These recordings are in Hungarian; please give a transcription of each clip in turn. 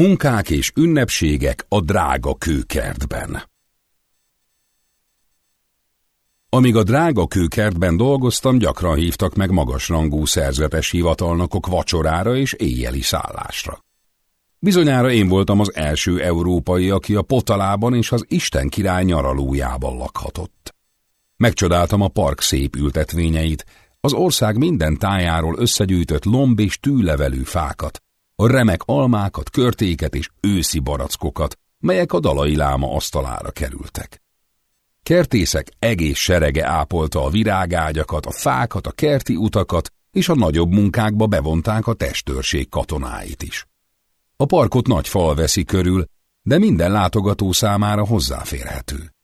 Munkák és ünnepségek a drága kőkertben. Amíg a drága kőkertben dolgoztam, gyakran hívtak meg magasrangú szerzetes hivatalnokok vacsorára és éjjeli szállásra. Bizonyára én voltam az első európai, aki a potalában és az Isten király nyaralójában lakhatott. Megcsodáltam a park szép ültetvényeit, az ország minden tájáról összegyűjtött lomb és tűlevelű fákat, a remek almákat, körtéket és őszi barackokat, melyek a dalai láma asztalára kerültek. Kertészek egész serege ápolta a virágágyakat, a fákat, a kerti utakat, és a nagyobb munkákba bevonták a testőrség katonáit is. A parkot nagy fal veszi körül, de minden látogató számára hozzáférhető.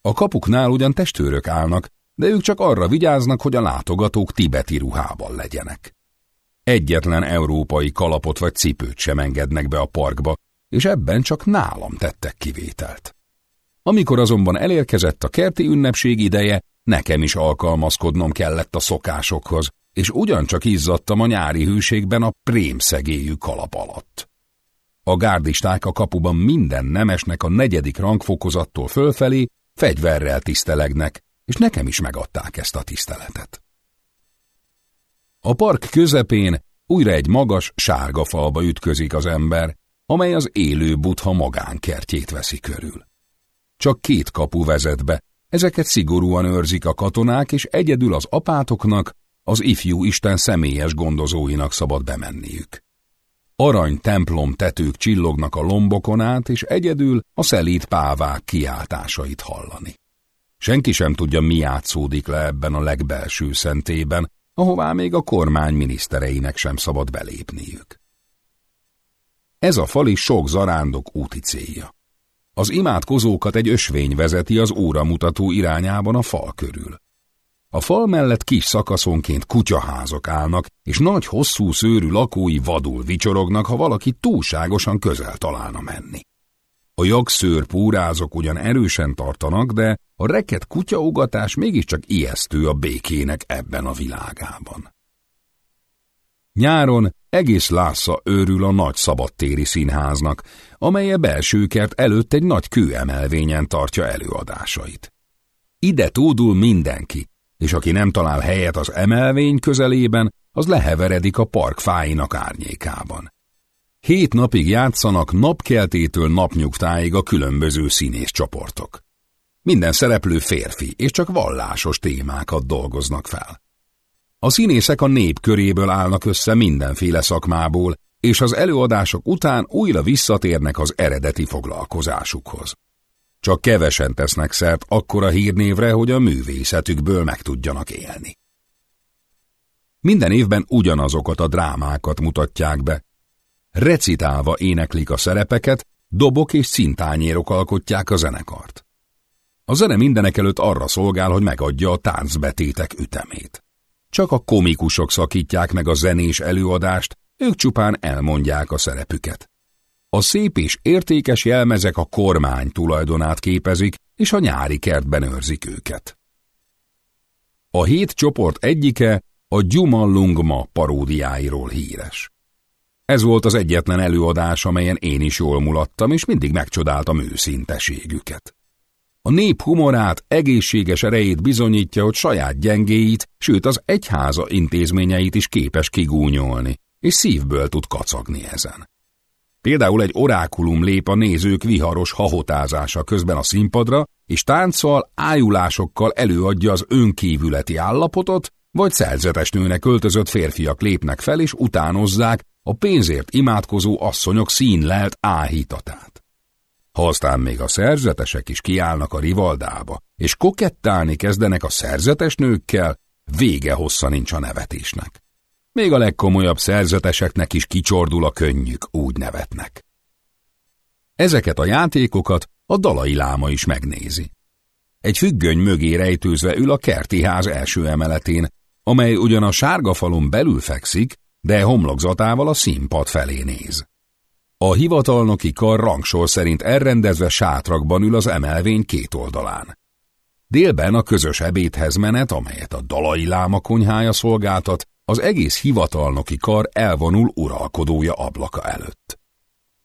A kapuknál ugyan testőrök állnak, de ők csak arra vigyáznak, hogy a látogatók tibeti ruhában legyenek. Egyetlen európai kalapot vagy cipőt sem engednek be a parkba, és ebben csak nálam tettek kivételt. Amikor azonban elérkezett a kerti ünnepség ideje, nekem is alkalmazkodnom kellett a szokásokhoz, és ugyancsak izzadtam a nyári hűségben a prémszegélyű kalap alatt. A gárdisták a kapuban minden nemesnek a negyedik rangfokozattól fölfelé fegyverrel tisztelegnek, és nekem is megadták ezt a tiszteletet. A park közepén újra egy magas, sárga falba ütközik az ember, amely az élő butha magánkertjét veszi körül. Csak két kapu vezet be, ezeket szigorúan őrzik a katonák, és egyedül az apátoknak, az ifjú Isten személyes gondozóinak szabad bemenniük. Arany templom tetők csillognak a lombokon át, és egyedül a szelít pávák kiáltásait hallani. Senki sem tudja, mi játszódik le ebben a legbelső szentében, ahová még a kormány minisztereinek sem szabad belépniük. Ez a fali sok zarándok úti célja. Az imádkozókat egy ösvény vezeti az óramutató irányában a fal körül. A fal mellett kis szakaszonként kutyaházak állnak, és nagy hosszú szőrű lakói vadul vicsorognak, ha valaki túlságosan közel találna menni. A jagszőr púrázok ugyan erősen tartanak, de a reket kutyaugatás mégiscsak ijesztő a békének ebben a világában. Nyáron egész Lásza őrül a nagy szabadtéri színháznak, amely a belső kert előtt egy nagy kőemelvényen tartja előadásait. Ide tódul mindenki, és aki nem talál helyet az emelvény közelében, az leheveredik a park fáinak árnyékában. Hét napig játszanak napkeltétől napnyugtáig a különböző színész csoportok. Minden szereplő férfi, és csak vallásos témákat dolgoznak fel. A színészek a nép köréből állnak össze mindenféle szakmából, és az előadások után újra visszatérnek az eredeti foglalkozásukhoz. Csak kevesen tesznek szert akkora hírnévre, hogy a művészetükből meg tudjanak élni. Minden évben ugyanazokat a drámákat mutatják be. Recitálva éneklik a szerepeket, dobok és szintányérok alkotják a zenekart. A zene mindenek előtt arra szolgál, hogy megadja a táncbetétek ütemét. Csak a komikusok szakítják meg a zenés előadást, ők csupán elmondják a szerepüket. A szép és értékes jelmezek a kormány tulajdonát képezik, és a nyári kertben őrzik őket. A hét csoport egyike a Gyuma Lungma paródiáiról híres. Ez volt az egyetlen előadás, amelyen én is jól mulattam, és mindig megcsodáltam őszinteségüket. A nép humorát, egészséges erejét bizonyítja, hogy saját gyengéit, sőt az egyháza intézményeit is képes kigúnyolni, és szívből tud kacagni ezen. Például egy orákulum lép a nézők viharos hahotázása közben a színpadra, és tánccal, ájulásokkal előadja az önkívületi állapotot, vagy szerzetes nőnek öltözött férfiak lépnek fel és utánozzák a pénzért imádkozó asszonyok színlelt áhítatát. Ha aztán még a szerzetesek is kiállnak a rivaldába, és kokettálni kezdenek a szerzetes nőkkel, vége hossza nincs a nevetésnek. Még a legkomolyabb szerzeteseknek is kicsordul a könnyük, úgy nevetnek. Ezeket a játékokat a dalai láma is megnézi. Egy függöny mögé rejtőzve ül a kerti ház első emeletén, amely ugyan a sárga falon belül fekszik, de homlokzatával a színpad felé néz. A hivatalnoki kar rangsor szerint elrendezve sátrakban ül az emelvény két oldalán. Délben a közös ebédhez menet, amelyet a dalai láma konyhája szolgáltat, az egész hivatalnoki kar elvonul uralkodója ablaka előtt.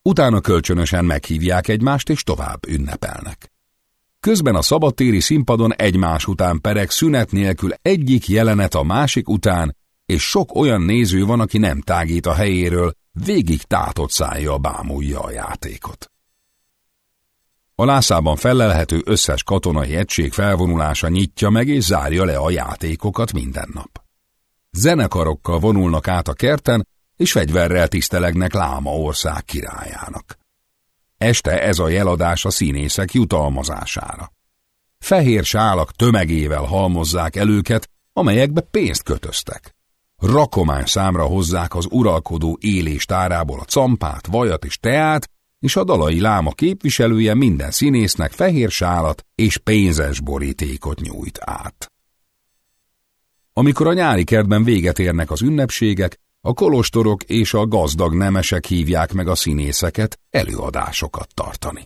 utána kölcsönösen meghívják egymást és tovább ünnepelnek. Közben a szabadtéri színpadon egymás után pereg szünet nélkül egyik jelenet a másik után, és sok olyan néző van, aki nem tágít a helyéről, végig tátott szája bámulja a játékot. A lászában felelhető összes katonai egység felvonulása nyitja meg és zárja le a játékokat minden nap. Zenekarokkal vonulnak át a kerten, és fegyverrel tisztelegnek Láma ország királyának. Este ez a jeladás a színészek jutalmazására. Fehér sálak tömegével halmozzák el őket, amelyekbe pénzt kötöztek. Rakomány számra hozzák az uralkodó élés tárából a campát, vajat és teát, és a dalai láma képviselője minden színésznek fehér sálat és pénzes borítékot nyújt át. Amikor a nyári kertben véget érnek az ünnepségek, a kolostorok és a gazdag nemesek hívják meg a színészeket előadásokat tartani.